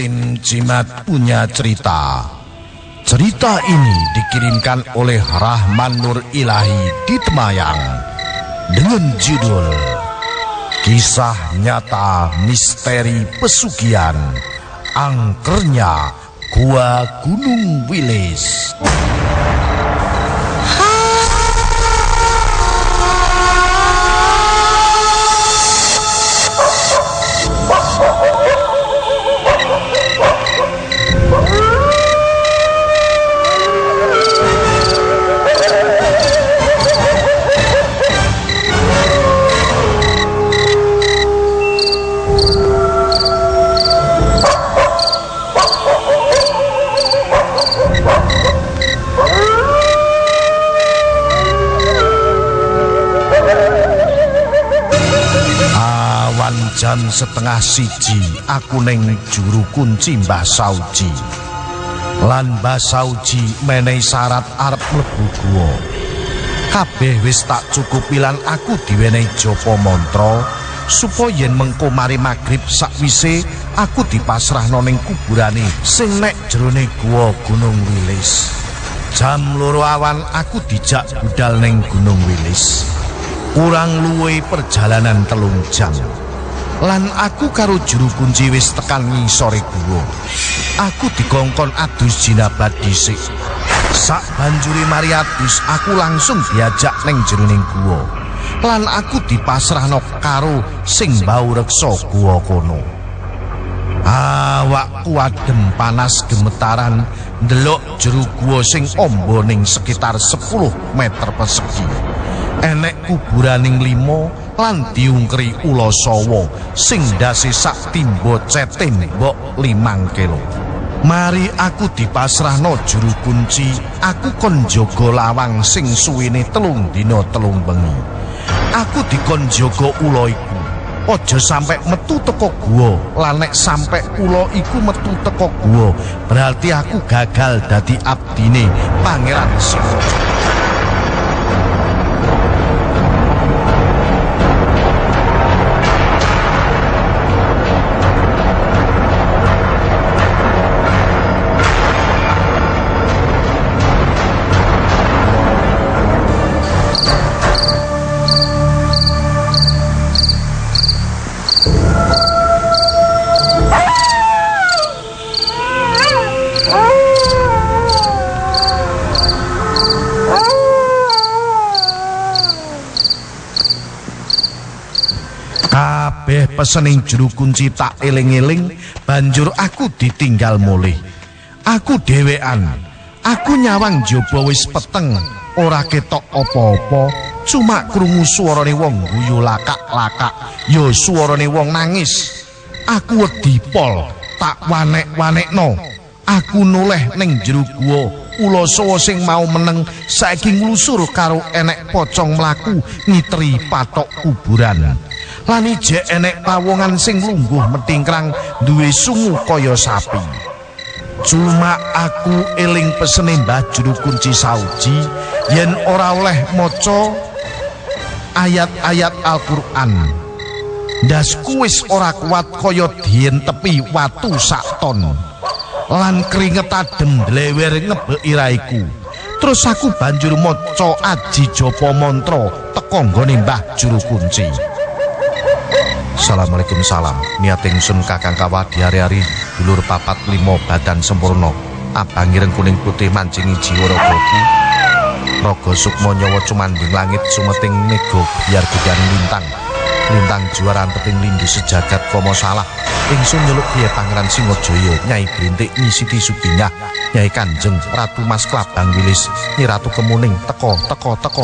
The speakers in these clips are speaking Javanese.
Tim Jimat punya cerita. Cerita ini dikirimkan oleh Rahman Nur Ilahi di Temayang dengan judul Kisah Nyata Misteri Pesugihan Angkernya Gua Gunung Wilis. Jam setengah siji aku neng juru kunci Mbah Sauji. Lan Mbah Sauji menehi syarat arep mlebu guwa. Kabeh wis tak cukupi lan aku diwenehi japa mantra supaya yen mengko mari magrib sakwise aku dipasrahno ning kuburane sing nek jerone guwa Gunung Wilis. Jam loro awan aku dijak budal ning Gunung Wilis. kurang luwe perjalanan telung jam lan aku karo juru kunci wis tekan ngisore guwa. Aku dikongkon adus jinabat dhisik. Sak banjuri mari adus aku langsung diajak neng jeroning guwa. Lan aku dipasrahno karo sing bau reksa guwa kono. Awakku adem panas gemetaran ndelok jero guwa sing amba ning sekitar 10 meter persegi enek kuburaning limo lan diungkri ula sawa sing ndase sak timba cetin mbok limang kilo. Mari aku dipasrahno juru kunci, aku kon jaga lawang sing suwene telung dina telung bengi. Aku dikon jaga ula iku. Aja sampe metu teko guwa, lan nek sampe ula iku metu teko guwa, berarti aku gagal dadi abdine Pangeran Singaraja. Kabeh pesening juru kunci tak eling-eling, banjur aku ditinggal mulih. Aku dhewean. Aku nyawang jaba wis peteng, ora ketok apa-apa, cuma krungu suarane wong guyu lakak-lakak, ya suarane wong nangis. Aku wedi pol, tak wanek-wanekno. Aku noleh ning jero guwa, ula sawa sing mau meneng saiki nglusur karo enek pocong mlaku ngitri patok kuburan. Lan ijek enek pawongan sing lungguh metingkrang duwe sungu kaya sapi. Cuma aku eling pesene Mbah Juru Kunci Sauji yen ora oleh maca ayat-ayat Al-Qur'an. Ndasku wis ora kuat kaya dien tepi watu sak ton. Lan keringet adem dlewer ngebeki raiku. Terus aku banjur maca aji japa mantra teka nggone Mbah Juru Kunci. Assalamualaikum salam. Niat ingsun kakang kawah di hari-hari Dulur papat limo badan sempurna. Abangiren kuning putih mancingi jiwa rogoku Rogo sukmo nyawa cumanding langit Sumeting nego biar gudan lintang. Lintang juaran teping lindu sejagat komo salah. Ingsun nyeluk dia pangeran Singojoyo Nyai Brintik Nyisiti Subingah Nyai Kanjeng Ratu Mas Klabang Wilis Nyi Ratu Kemuning Teko Teko Teko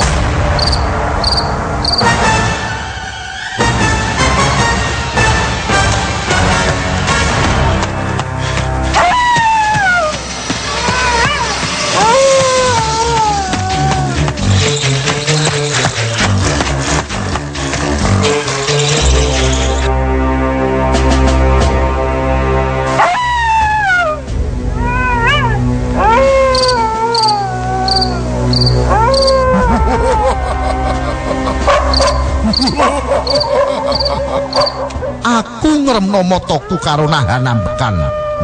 ngremno motoku karo nahan ambekan.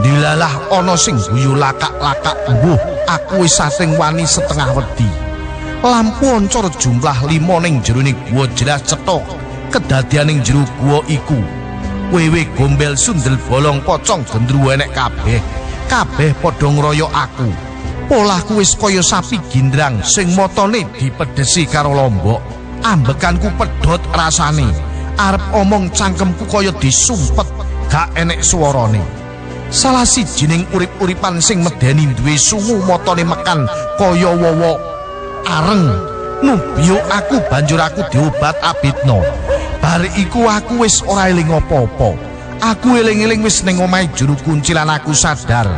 Dilalah ana sing guyu lakak-lakak mbuh aku wis sating wani setengah wedi. Lampu oncor jumlah lima ning jeroning gua jelas cetok. Kedadian ning jero gua iku. Wewe gombel sundel bolong pocong gendru enek kabeh. Kabeh padha ngroyo aku. Polahku wis kaya sapi gindrang sing motone dipedhesi karo lombok. Ambekanku pedhot rasane. Arep omong cangkemku kaya disumpet, gak enek suarane. Salah sijining urip-uripan sing medeni duwe sungu motone mekan kaya wowo areng. Nubiyo aku banjur aku diobat abitno. Bar iku aku wis ora eling apa-apa. Aku eling-eling wis ning omahe juru kunci lan aku sadar.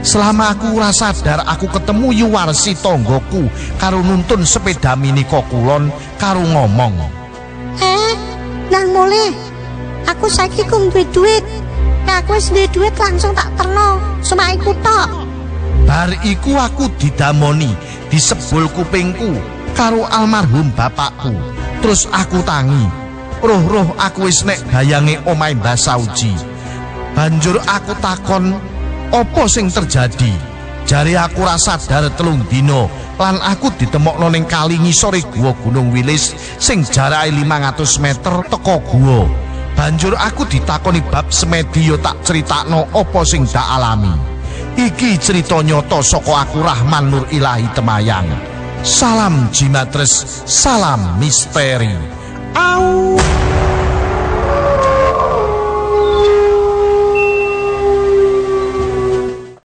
Selama aku ora sadar aku ketemu Yuwarsi tonggoku karo nuntun sepeda mini kulon karo ngomong. Eh, mulih. Aku saiki kum duwe duit. Nek aku wis duwe duit langsung tak terno. Cuma iku tok. Bar iku aku didamoni disebul kupingku karo almarhum bapakku. Terus aku tangi. Roh-roh aku wis nek bayange omahe Mbah Sauji. Banjur aku takon, "Apa sing terjadi?" Jari aku rasa sadar telung dino lan aku ditemokno ning kali ngisore guwa Gunung Wilis sing jarake 500 meter teko guwa. Banjur aku ditakoni bab semedi yo tak critakno apa sing dak alami. Iki cerita nyata saka aku Rahman Nur Ilahi Temayang. Salam Jimatres, salam misteri. Au.